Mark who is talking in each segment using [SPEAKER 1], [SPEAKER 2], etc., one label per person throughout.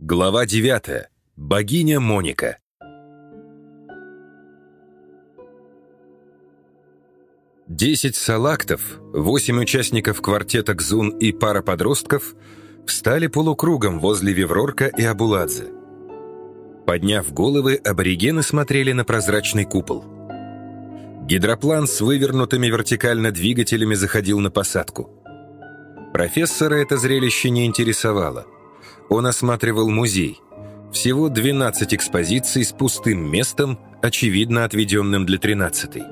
[SPEAKER 1] Глава 9. Богиня Моника. Десять салактов, восемь участников квартета Кзун и пара подростков встали полукругом возле Веврорка и Абуладзе. Подняв головы, аборигены смотрели на прозрачный купол. Гидроплан с вывернутыми вертикально двигателями заходил на посадку. Профессора это зрелище не интересовало – он осматривал музей. Всего 12 экспозиций с пустым местом, очевидно отведенным для 13-й.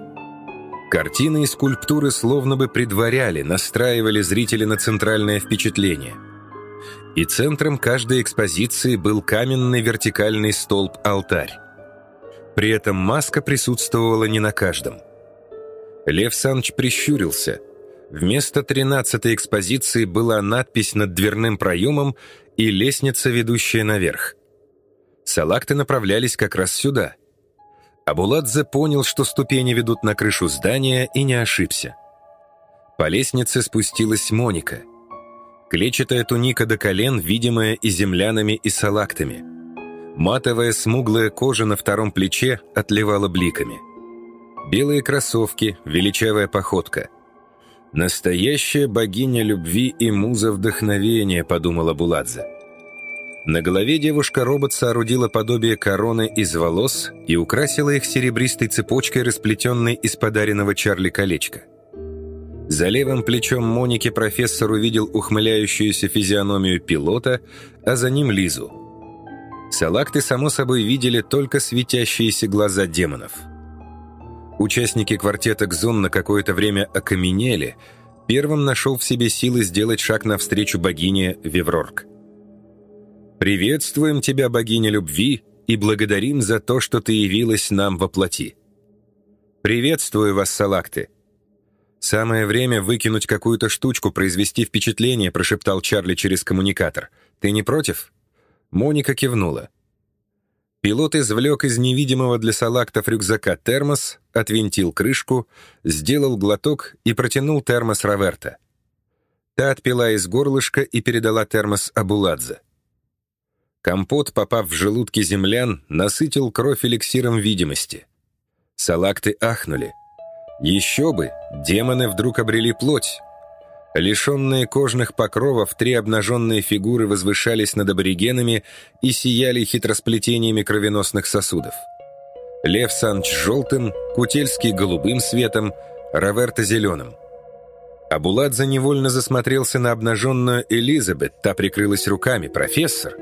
[SPEAKER 1] Картины и скульптуры словно бы предваряли, настраивали зрителя на центральное впечатление. И центром каждой экспозиции был каменный вертикальный столб-алтарь. При этом маска присутствовала не на каждом. Лев Санч прищурился. Вместо тринадцатой экспозиции была надпись над дверным проемом и лестница, ведущая наверх. Салакты направлялись как раз сюда. Абуладзе понял, что ступени ведут на крышу здания, и не ошибся. По лестнице спустилась Моника. Клетчатая туника до колен, видимая и землянами, и салактами. Матовая смуглая кожа на втором плече отливала бликами. Белые кроссовки, величавая походка. «Настоящая богиня любви и муза вдохновения», — подумала Буладзе. На голове девушка-робот соорудила подобие короны из волос и украсила их серебристой цепочкой, расплетенной из подаренного Чарли колечка. За левым плечом Моники профессор увидел ухмыляющуюся физиономию пилота, а за ним Лизу. Салакты, само собой, видели только светящиеся глаза демонов — Участники квартета Кзун на какое-то время окаменели. Первым нашел в себе силы сделать шаг навстречу богине Веврорг. «Приветствуем тебя, богиня любви, и благодарим за то, что ты явилась нам во плоти. Приветствую вас, салакты!» «Самое время выкинуть какую-то штучку, произвести впечатление», прошептал Чарли через коммуникатор. «Ты не против?» Моника кивнула. Пилот извлек из невидимого для салактов рюкзака термос, отвинтил крышку, сделал глоток и протянул термос Раверта. Та отпила из горлышка и передала термос Абуладзе. Компот, попав в желудки землян, насытил кровь эликсиром видимости. Салакты ахнули. Еще бы, демоны вдруг обрели плоть, Лишенные кожных покровов, три обнаженные фигуры возвышались над аборигенами и сияли хитросплетениями кровеносных сосудов. Лев Санч желтым, Кутельский голубым светом, Раверта зеленым. Абуладзе невольно засмотрелся на обнаженную Элизабет, та прикрылась руками. «Профессор!»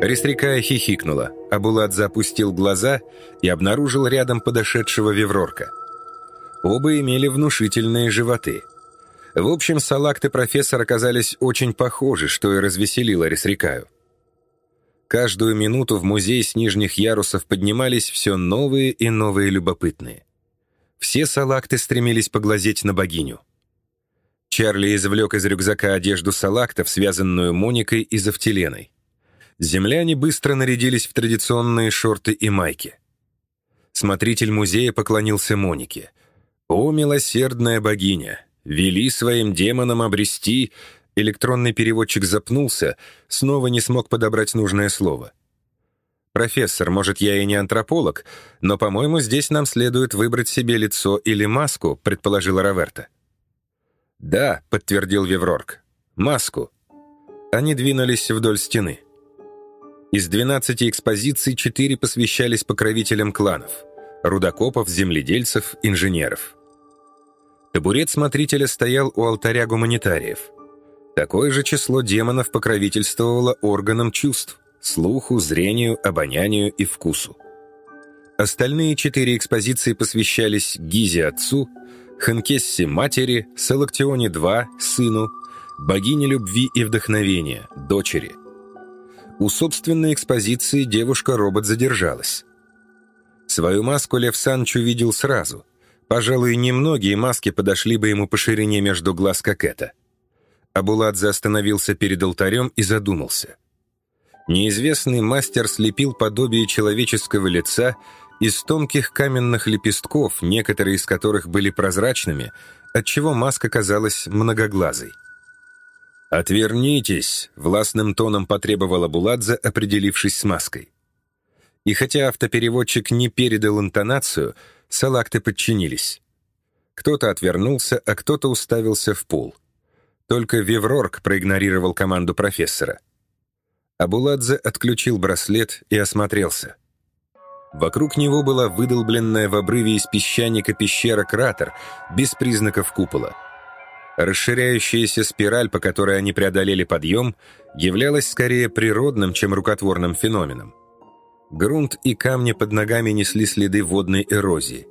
[SPEAKER 1] Рестрикая хихикнула. Абуладзе опустил глаза и обнаружил рядом подошедшего Веврорка. Оба имели внушительные животы – в общем, салакты профессор оказались очень похожи, что и развеселило Ресрикаю. Каждую минуту в музей с нижних ярусов поднимались все новые и новые любопытные. Все салакты стремились поглазеть на богиню. Чарли извлек из рюкзака одежду салактов, связанную Моникой и Завтеленой. Земляне быстро нарядились в традиционные шорты и майки. Смотритель музея поклонился Монике. «О, милосердная богиня! Вели своим демонам обрести... Электронный переводчик запнулся, снова не смог подобрать нужное слово. «Профессор, может, я и не антрополог, но, по-моему, здесь нам следует выбрать себе лицо или маску», предположила Раверта. «Да», — подтвердил Веврорг, — «маску». Они двинулись вдоль стены. Из 12 экспозиций четыре посвящались покровителям кланов — рудокопов, земледельцев, инженеров. Табурет смотрителя стоял у алтаря гуманитариев. Такое же число демонов покровительствовало органам чувств – слуху, зрению, обонянию и вкусу. Остальные четыре экспозиции посвящались Гизе отцу, Ханкессе матери, Салактионе-2 сыну, богине любви и вдохновения, дочери. У собственной экспозиции девушка-робот задержалась. Свою маску Лев Санч увидел сразу – Пожалуй, немногие маски подошли бы ему по ширине между глаз, как эта. Абуладзе остановился перед алтарем и задумался. Неизвестный мастер слепил подобие человеческого лица из тонких каменных лепестков, некоторые из которых были прозрачными, отчего маска казалась многоглазой. «Отвернитесь!» — властным тоном потребовала Буладзе, определившись с маской. И хотя автопереводчик не передал интонацию, салакты подчинились. Кто-то отвернулся, а кто-то уставился в пол. Только Веврорг проигнорировал команду профессора. Абуладзе отключил браслет и осмотрелся. Вокруг него была выдолбленная в обрыве из песчаника пещера-кратер, без признаков купола. Расширяющаяся спираль, по которой они преодолели подъем, являлась скорее природным, чем рукотворным феноменом. Грунт и камни под ногами несли следы водной эрозии.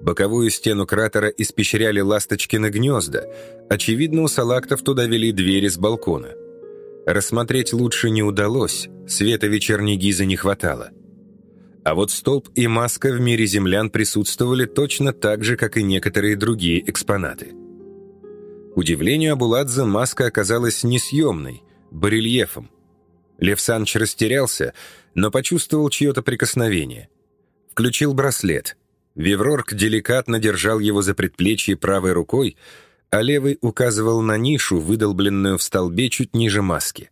[SPEAKER 1] Боковую стену кратера испещряли ласточкины гнезда. Очевидно, у салактов туда вели двери с балкона. Рассмотреть лучше не удалось, света вечерней гизы не хватало. А вот столб и маска в мире землян присутствовали точно так же, как и некоторые другие экспонаты. К удивлению Абуладзе, маска оказалась несъемной, барельефом. Лев Санч растерялся, но почувствовал чье-то прикосновение. Включил браслет. Виврорк деликатно держал его за предплечье правой рукой, а левый указывал на нишу, выдолбленную в столбе чуть ниже маски.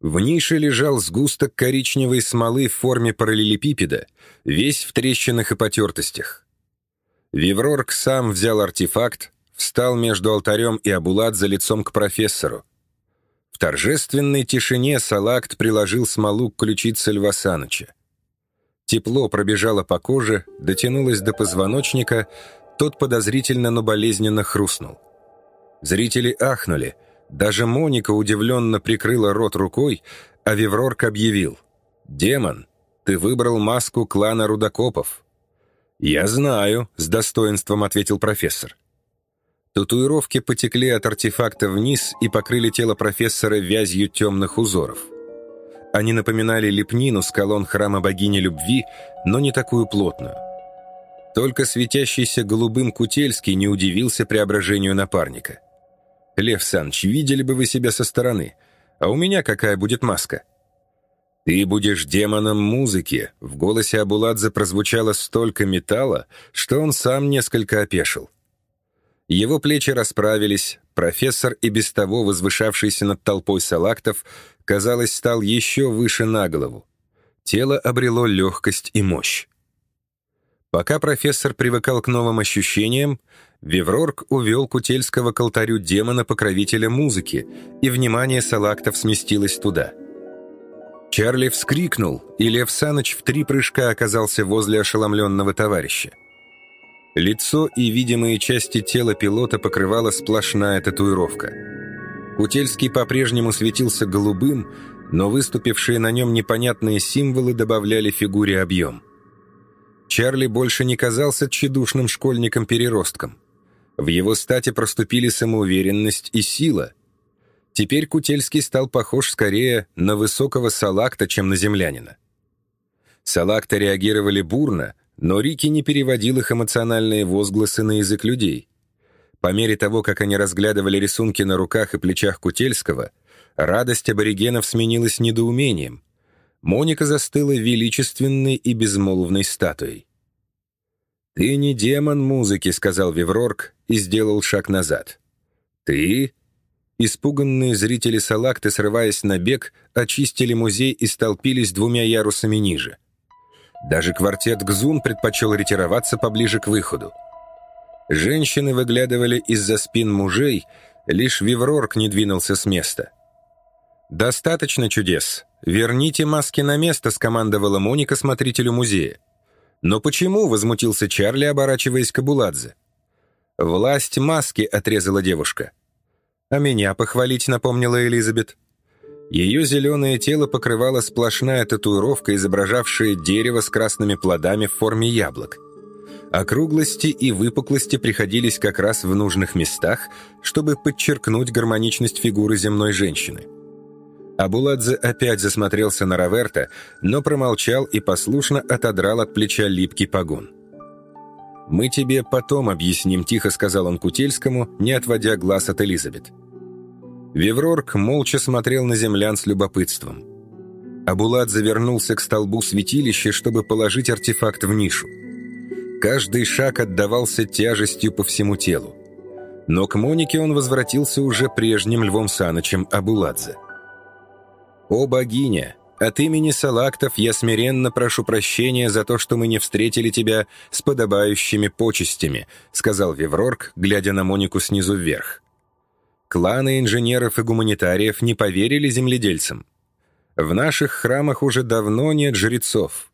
[SPEAKER 1] В нише лежал сгусток коричневой смолы в форме параллелепипеда, весь в трещинах и потертостях. Виврорк сам взял артефакт, встал между алтарем и Абуладзе лицом к профессору. В торжественной тишине Салакт приложил смолу к ключице Льва Саныча. Тепло пробежало по коже, дотянулось до позвоночника, тот подозрительно, но болезненно хрустнул. Зрители ахнули, даже Моника удивленно прикрыла рот рукой, а Виврорк объявил. «Демон, ты выбрал маску клана Рудокопов». «Я знаю», — с достоинством ответил профессор. Татуировки потекли от артефакта вниз и покрыли тело профессора вязью темных узоров. Они напоминали лепнину с колонн храма богини любви, но не такую плотную. Только светящийся голубым Кутельский не удивился преображению напарника. «Лев Санч, видели бы вы себя со стороны. А у меня какая будет маска?» «Ты будешь демоном музыки», — в голосе Абуладзе прозвучало столько металла, что он сам несколько опешил. Его плечи расправились, профессор и без того возвышавшийся над толпой салактов казалось, стал еще выше на голову. Тело обрело легкость и мощь. Пока профессор привыкал к новым ощущениям, Веврорг увел Кутельского к алтарю демона-покровителя музыки, и внимание салактов сместилось туда. Чарли вскрикнул, и Лев Саныч в три прыжка оказался возле ошеломленного товарища. Лицо и видимые части тела пилота покрывала сплошная татуировка — Кутельский по-прежнему светился голубым, но выступившие на нем непонятные символы добавляли фигуре объем. Чарли больше не казался тщедушным школьником-переростком. В его стате проступили самоуверенность и сила. Теперь Кутельский стал похож скорее на высокого салакта, чем на землянина. Салакта реагировали бурно, но Рики не переводил их эмоциональные возгласы на язык людей — по мере того, как они разглядывали рисунки на руках и плечах Кутельского, радость аборигенов сменилась недоумением. Моника застыла величественной и безмолвной статуей. «Ты не демон музыки», — сказал Виврорг и сделал шаг назад. «Ты?» Испуганные зрители Салакты, срываясь на бег, очистили музей и столпились двумя ярусами ниже. Даже квартет Гзун предпочел ретироваться поближе к выходу. Женщины выглядывали из-за спин мужей, лишь Виврорг не двинулся с места. «Достаточно чудес. Верните маски на место», — скомандовала Моника смотрителю музея. «Но почему?» — возмутился Чарли, оборачиваясь к Абуладзе. «Власть маски», — отрезала девушка. «А меня похвалить», — напомнила Элизабет. Ее зеленое тело покрывала сплошная татуировка, изображавшая дерево с красными плодами в форме яблок. Округлости и выпуклости приходились как раз в нужных местах, чтобы подчеркнуть гармоничность фигуры земной женщины. Абуладзе опять засмотрелся на Раверта, но промолчал и послушно отодрал от плеча липкий погон. «Мы тебе потом объясним», — тихо сказал он Кутельскому, не отводя глаз от Элизабет. Веврорг молча смотрел на землян с любопытством. Абуладзе вернулся к столбу святилища, чтобы положить артефакт в нишу. Каждый шаг отдавался тяжестью по всему телу. Но к Монике он возвратился уже прежним Львом Санычем Абуладзе. «О богиня, от имени Салактов я смиренно прошу прощения за то, что мы не встретили тебя с подобающими почестями», сказал Веврорг, глядя на Монику снизу вверх. Кланы инженеров и гуманитариев не поверили земледельцам. В наших храмах уже давно нет жрецов.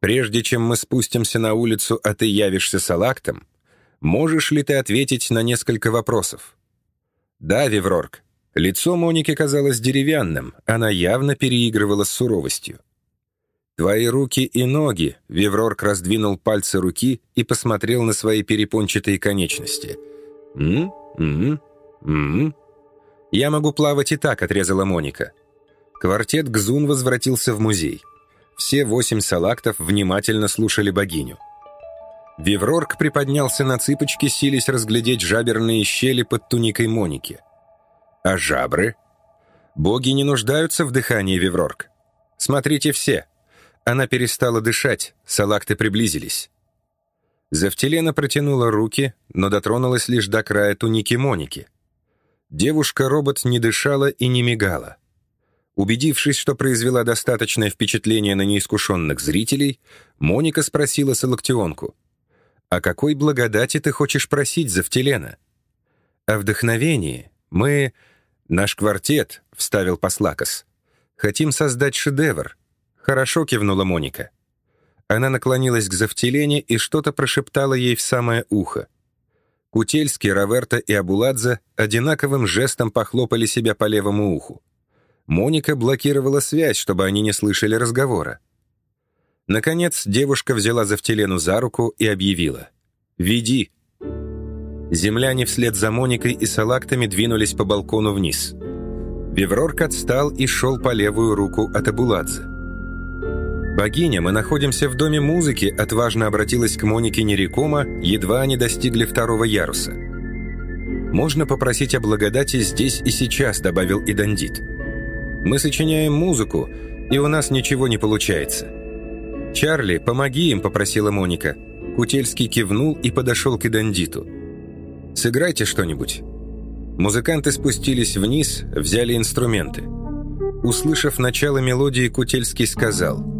[SPEAKER 1] Прежде чем мы спустимся на улицу, а ты явишься салактом, можешь ли ты ответить на несколько вопросов? Да, Веврорг. Лицо Моники казалось деревянным, она явно переигрывала с суровостью. «Твои руки и ноги», — Веврорг раздвинул пальцы руки и посмотрел на свои перепончатые конечности. «М? М? М? Я могу плавать и так», — отрезала Моника. Квартет Гзун возвратился в музей. Все восемь салактов внимательно слушали богиню. Виврорг приподнялся на цыпочки, сились разглядеть жаберные щели под туникой Моники. А жабры? Боги не нуждаются в дыхании, Виврорг. Смотрите все. Она перестала дышать, салакты приблизились. Завтелена протянула руки, но дотронулась лишь до края туники Моники. Девушка-робот не дышала и не мигала. Убедившись, что произвела достаточное впечатление на неискушенных зрителей, Моника спросила Салактионку, «О какой благодати ты хочешь просить, Завтелена?» «О вдохновении. Мы «Наш квартет», — вставил Послакос. «Хотим создать шедевр». «Хорошо», — кивнула Моника. Она наклонилась к Завтелене и что-то прошептала ей в самое ухо. Кутельский, Раверта и Абуладзе одинаковым жестом похлопали себя по левому уху. Моника блокировала связь, чтобы они не слышали разговора. Наконец, девушка взяла Завтелену за руку и объявила. «Веди!» Земляне вслед за Моникой и салактами двинулись по балкону вниз. Веврорк отстал и шел по левую руку от Абуладзе. «Богиня, мы находимся в доме музыки», отважно обратилась к Монике Нерикома, едва они достигли второго яруса. «Можно попросить о благодати здесь и сейчас», добавил и Дандит. «Мы сочиняем музыку, и у нас ничего не получается». «Чарли, помоги им», — попросила Моника. Кутельский кивнул и подошел к Идандиту. Сыграйте что-нибудь». Музыканты спустились вниз, взяли инструменты. Услышав начало мелодии, Кутельский сказал.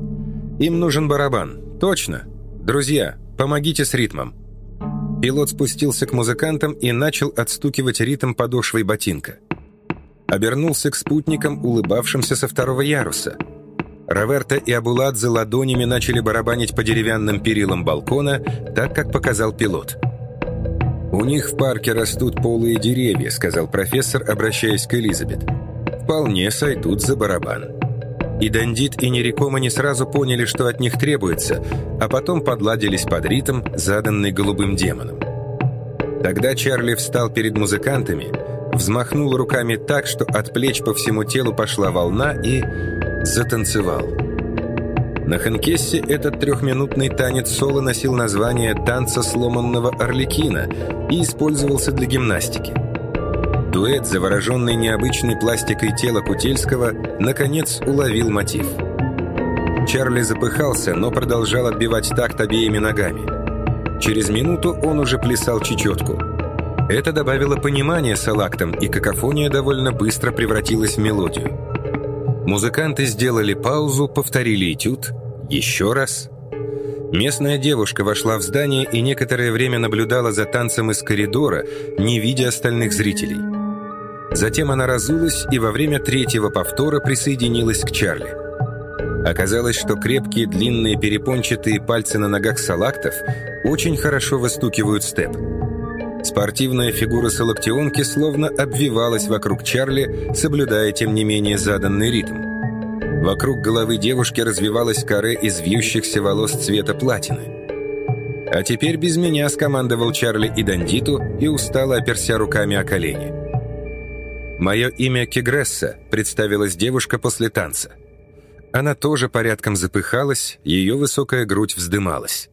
[SPEAKER 1] «Им нужен барабан. Точно. Друзья, помогите с ритмом». Пилот спустился к музыкантам и начал отстукивать ритм подошвой ботинка. Обернулся к спутникам, улыбавшимся со второго яруса. Раверта и Абуладзе ладонями начали барабанить по деревянным перилам балкона, так, как показал пилот. «У них в парке растут полые деревья», — сказал профессор, обращаясь к Элизабет. «Вполне сойдут за барабан». И Дандит, и Нерикома не сразу поняли, что от них требуется, а потом подладились под ритм, заданный голубым демоном. Тогда Чарли встал перед музыкантами, взмахнул руками так, что от плеч по всему телу пошла волна и затанцевал. На Ханкессе этот трехминутный танец соло носил название «Танца сломанного орликина» и использовался для гимнастики. Дуэт, завороженный необычной пластикой тела Кутельского, наконец уловил мотив. Чарли запыхался, но продолжал отбивать такт обеими ногами. Через минуту он уже плясал чечетку. Это добавило понимания салактам, и какофония довольно быстро превратилась в мелодию. Музыканты сделали паузу, повторили этюд, еще раз. Местная девушка вошла в здание и некоторое время наблюдала за танцем из коридора, не видя остальных зрителей. Затем она разулась и во время третьего повтора присоединилась к Чарли. Оказалось, что крепкие длинные перепончатые пальцы на ногах салактов очень хорошо выстукивают степ. Спортивная фигура салактионки словно обвивалась вокруг Чарли, соблюдая, тем не менее, заданный ритм. Вокруг головы девушки развивалась каре из вьющихся волос цвета платины. «А теперь без меня», — скомандовал Чарли и Дандиту и устало оперся руками о колени. «Мое имя Кегресса», — представилась девушка после танца. Она тоже порядком запыхалась, ее высокая грудь вздымалась.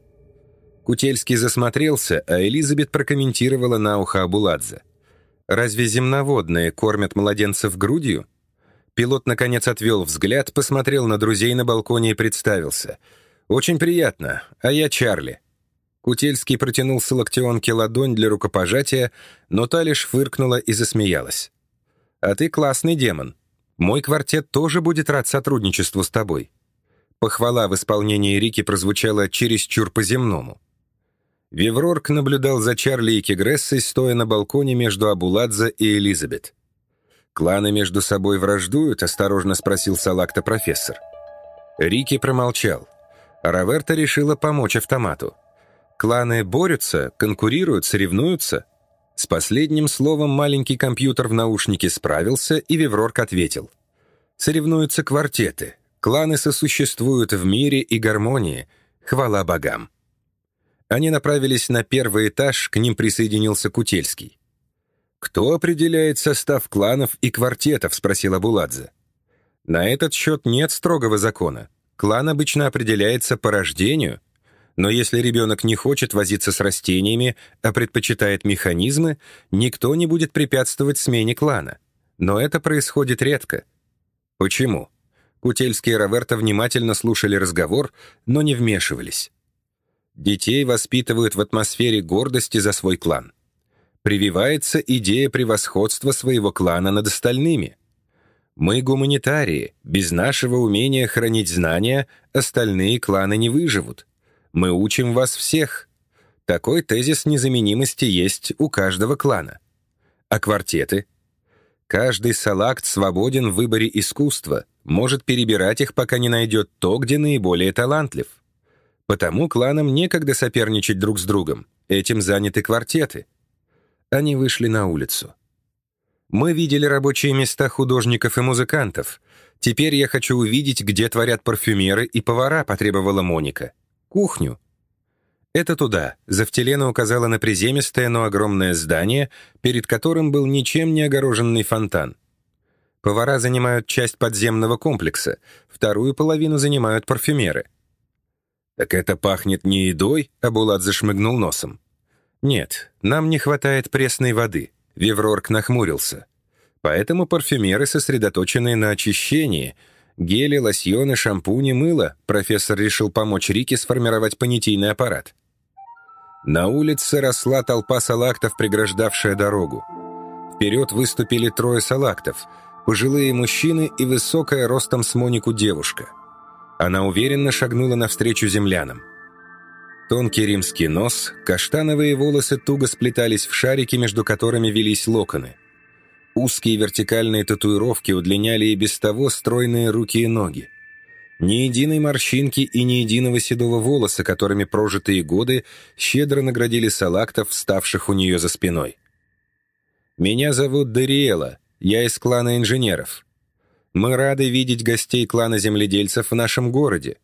[SPEAKER 1] Кутельский засмотрелся, а Элизабет прокомментировала на ухо Абуладзе. «Разве земноводные кормят младенцев грудью?» Пилот, наконец, отвел взгляд, посмотрел на друзей на балконе и представился. «Очень приятно. А я Чарли». Кутельский протянул Салактионке ладонь для рукопожатия, но та лишь фыркнула и засмеялась. «А ты классный демон. Мой квартет тоже будет рад сотрудничеству с тобой». Похвала в исполнении Рики прозвучала чересчур по-земному. Виврорк наблюдал за Чарли и Кегрессой, стоя на балконе между Абуладзе и Элизабет. «Кланы между собой враждуют?» — осторожно спросил Салакта профессор. Рики промолчал. Раверта решила помочь автомату. Кланы борются, конкурируют, соревнуются. С последним словом маленький компьютер в наушнике справился, и Виврорк ответил. Соревнуются квартеты. Кланы сосуществуют в мире и гармонии. Хвала богам. Они направились на первый этаж, к ним присоединился Кутельский. «Кто определяет состав кланов и квартетов?» — спросила Буладзе. «На этот счет нет строгого закона. Клан обычно определяется по рождению, но если ребенок не хочет возиться с растениями, а предпочитает механизмы, никто не будет препятствовать смене клана. Но это происходит редко. Почему? Кутельский и Роверта внимательно слушали разговор, но не вмешивались. Детей воспитывают в атмосфере гордости за свой клан. Прививается идея превосходства своего клана над остальными. Мы гуманитарии, без нашего умения хранить знания остальные кланы не выживут. Мы учим вас всех. Такой тезис незаменимости есть у каждого клана. А квартеты? Каждый салакт свободен в выборе искусства, может перебирать их, пока не найдет то, где наиболее талантлив. Потому кланам некогда соперничать друг с другом. Этим заняты квартеты. Они вышли на улицу. Мы видели рабочие места художников и музыкантов. Теперь я хочу увидеть, где творят парфюмеры и повара, потребовала Моника кухню. Это туда. Завтелена указала на приземистое, но огромное здание, перед которым был ничем не огороженный фонтан. Повара занимают часть подземного комплекса, вторую половину занимают парфюмеры. «Так это пахнет не едой?» — Абулат зашмыгнул носом. «Нет, нам не хватает пресной воды», — Веврорк нахмурился. «Поэтому парфюмеры сосредоточены на очищении — Гели, лосьоны, шампуни, мыло. Профессор решил помочь Рике сформировать понятийный аппарат. На улице росла толпа салактов, преграждавшая дорогу. Вперед выступили трое салактов, пожилые мужчины и высокая ростом с Монику девушка. Она уверенно шагнула навстречу землянам. Тонкий римский нос, каштановые волосы туго сплетались в шарики, между которыми велись локоны. Узкие вертикальные татуировки удлиняли и без того стройные руки и ноги. Ни единой морщинки и ни единого седого волоса, которыми прожитые годы щедро наградили салактов, вставших у нее за спиной. «Меня зовут Дариэла, я из клана инженеров. Мы рады видеть гостей клана земледельцев в нашем городе.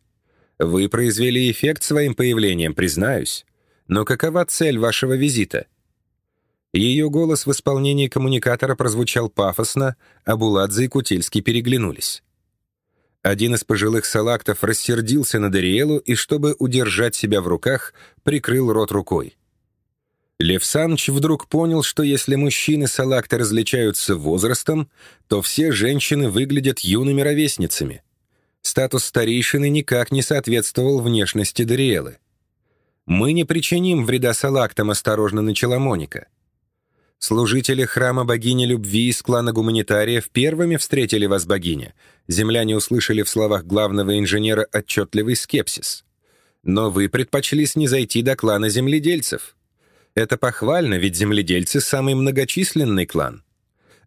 [SPEAKER 1] Вы произвели эффект своим появлением, признаюсь. Но какова цель вашего визита?» Ее голос в исполнении коммуникатора прозвучал пафосно, а Буладзе и Кутельский переглянулись. Один из пожилых салактов рассердился на Дариэлу и, чтобы удержать себя в руках, прикрыл рот рукой. Лев Саныч вдруг понял, что если мужчины салакты различаются возрастом, то все женщины выглядят юными ровесницами. Статус старейшины никак не соответствовал внешности Дариэлы. «Мы не причиним вреда салактам», — осторожно начала Моника. Служители храма богини любви из клана гуманитариев первыми встретили вас, богиня. Земляне услышали в словах главного инженера отчетливый скепсис. Но вы предпочли снизойти до клана земледельцев. Это похвально, ведь земледельцы — самый многочисленный клан.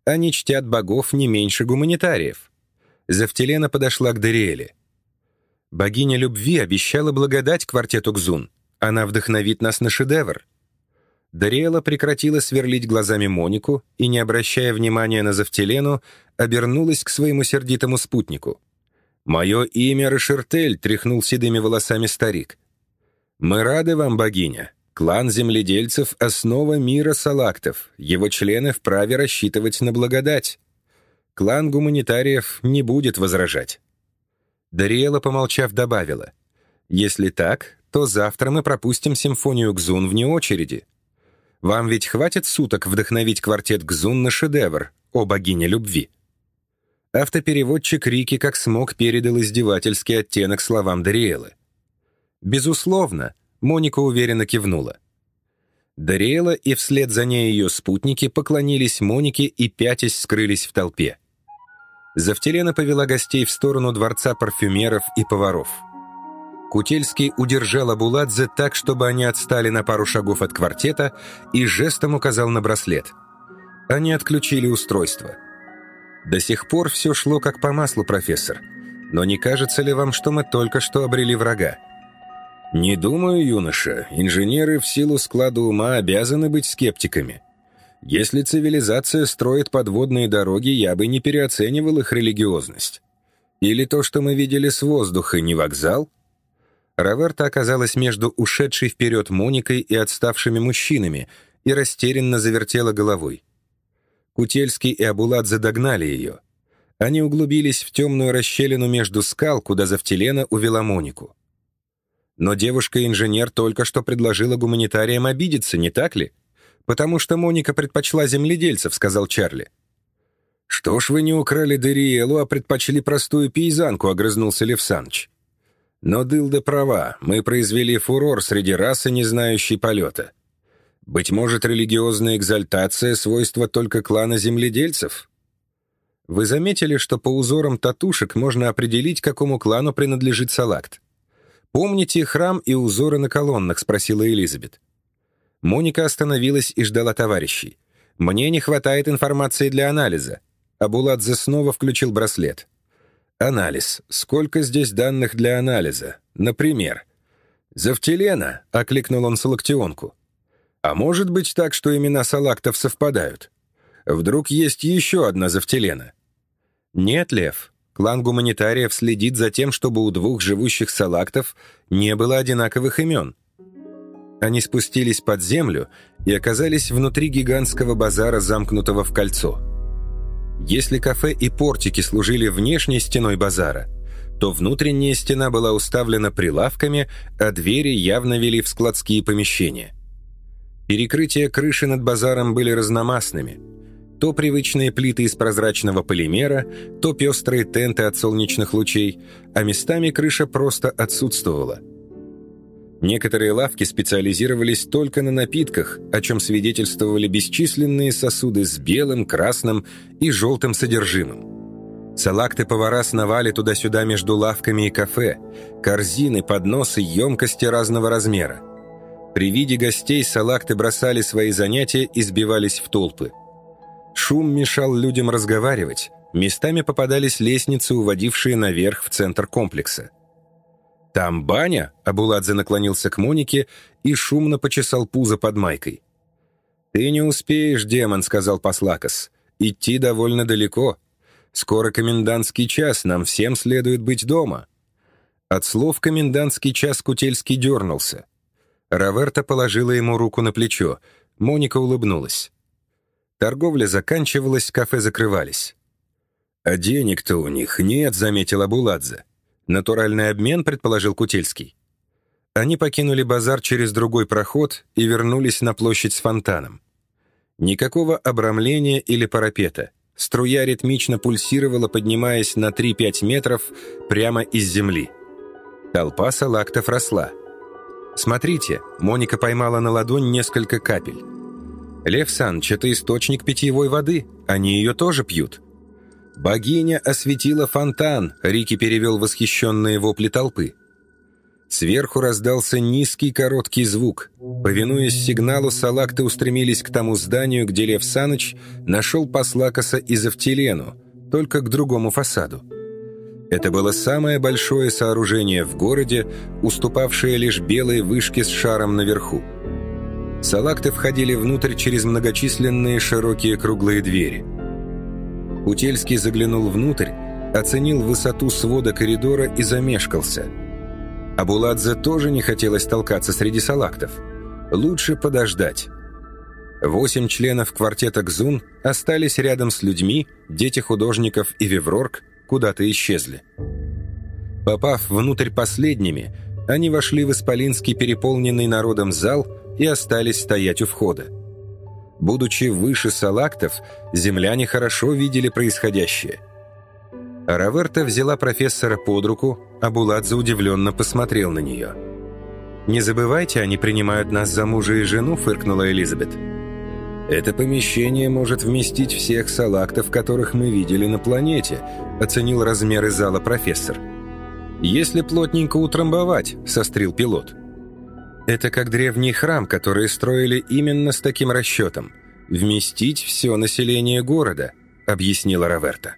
[SPEAKER 1] Они чтят богов не меньше гуманитариев. Завтелена подошла к Дариэле. Богиня любви обещала благодать квартету Кзун. Она вдохновит нас на шедевр. Дариэла прекратила сверлить глазами Монику и, не обращая внимания на Завтелену, обернулась к своему сердитому спутнику. «Мое имя Рашертель», — тряхнул седыми волосами старик. «Мы рады вам, богиня. Клан земледельцев — основа мира салактов. Его члены вправе рассчитывать на благодать. Клан гуманитариев не будет возражать». Дариэла, помолчав, добавила. «Если так, то завтра мы пропустим симфонию Гзун вне очереди. Вам ведь хватит суток вдохновить квартет Гзун на шедевр, о богине любви?» Автопереводчик Рики как смог передал издевательский оттенок словам Дариэлы. «Безусловно, Моника уверенно кивнула. Дариэла и вслед за ней ее спутники поклонились Монике и пятясь скрылись в толпе. Завтелена повела гостей в сторону дворца парфюмеров и поваров. Кутельский удержал Абуладзе так, чтобы они отстали на пару шагов от квартета и жестом указал на браслет. Они отключили устройство. До сих пор все шло как по маслу, профессор. Но не кажется ли вам, что мы только что обрели врага? «Не думаю, юноша. Инженеры в силу склада ума обязаны быть скептиками. Если цивилизация строит подводные дороги, я бы не переоценивал их религиозность. Или то, что мы видели с воздуха, не вокзал?» Раверта оказалась между ушедшей вперед Моникой и отставшими мужчинами и растерянно завертела головой. Кутельский и Абулат догнали ее. Они углубились в темную расщелину между скал, куда Завтелена увела Монику. Но девушка-инженер только что предложила гуманитариям обидеться, не так ли? Потому что Моника предпочла земледельцев, сказал Чарли. «Что ж вы не украли Дериэлу, а предпочли простую пейзанку», — огрызнулся Лев Саныч. «Но Дылда права, мы произвели фурор среди расы, не знающей полета. Быть может, религиозная экзальтация — свойство только клана земледельцев?» Вы заметили, что по узорам татушек можно определить, какому клану принадлежит Салакт? «Помните храм и узоры на колоннах?» — спросила Элизабет. Моника остановилась и ждала товарищей. «Мне не хватает информации для анализа». Абуладзе снова включил браслет. «Анализ. Сколько здесь данных для анализа? Например?» «Завтелена», — окликнул он Салактионку. «А может быть так, что имена салактов совпадают? Вдруг есть еще одна Завтелена?» «Нет, Лев. Клан гуманитариев следит за тем, чтобы у двух живущих салактов не было одинаковых имен. Они спустились под землю и оказались внутри гигантского базара, замкнутого в кольцо. Если кафе и портики служили внешней стеной базара, то внутренняя стена была уставлена прилавками, а двери явно вели в складские помещения. Перекрытия крыши над базаром были разномастными – то привычные плиты из прозрачного полимера, то пестрые тенты от солнечных лучей, а местами крыша просто отсутствовала. Некоторые лавки специализировались только на напитках, о чем свидетельствовали бесчисленные сосуды с белым, красным и желтым содержимым. Салакты-повара сновали туда-сюда между лавками и кафе, корзины, подносы, емкости разного размера. При виде гостей салакты бросали свои занятия и сбивались в толпы. Шум мешал людям разговаривать, местами попадались лестницы, уводившие наверх в центр комплекса. «Там баня?» — Абуладзе наклонился к Монике и шумно почесал пузо под майкой. «Ты не успеешь, демон», — сказал Послакос. «Идти довольно далеко. Скоро комендантский час, нам всем следует быть дома». От слов «комендантский час» Кутельский дернулся. Раверта положила ему руку на плечо. Моника улыбнулась. Торговля заканчивалась, кафе закрывались. «А денег-то у них нет», — заметил Абуладзе. «Натуральный обмен», — предположил Кутельский. Они покинули базар через другой проход и вернулись на площадь с фонтаном. Никакого обрамления или парапета. Струя ритмично пульсировала, поднимаясь на 3-5 метров прямо из земли. Толпа салактов росла. «Смотрите», — Моника поймала на ладонь несколько капель. «Лев Саныч, это источник питьевой воды. Они ее тоже пьют». «Богиня осветила фонтан», — Рики перевел восхищенные вопли толпы. Сверху раздался низкий короткий звук. Повинуясь сигналу, салакты устремились к тому зданию, где Лев Саныч нашел посла Коса и Завтелену, только к другому фасаду. Это было самое большое сооружение в городе, уступавшее лишь белой вышке с шаром наверху. Салакты входили внутрь через многочисленные широкие круглые двери. Утельский заглянул внутрь, оценил высоту свода коридора и замешкался. Абуладзе тоже не хотелось толкаться среди салактов. Лучше подождать. Восемь членов квартета «Гзун» остались рядом с людьми, дети художников и Веврорг куда-то исчезли. Попав внутрь последними, они вошли в исполинский переполненный народом зал – и остались стоять у входа. Будучи выше салактов, земляне хорошо видели происходящее. Раверта взяла профессора под руку, а Буладзе удивленно посмотрел на нее. «Не забывайте, они принимают нас за мужа и жену», — фыркнула Элизабет. «Это помещение может вместить всех салактов, которых мы видели на планете», — оценил размеры зала профессор. «Если плотненько утрамбовать», — сострил пилот. «Это как древний храм, который строили именно с таким расчетом. Вместить все население города», — объяснила Раверта.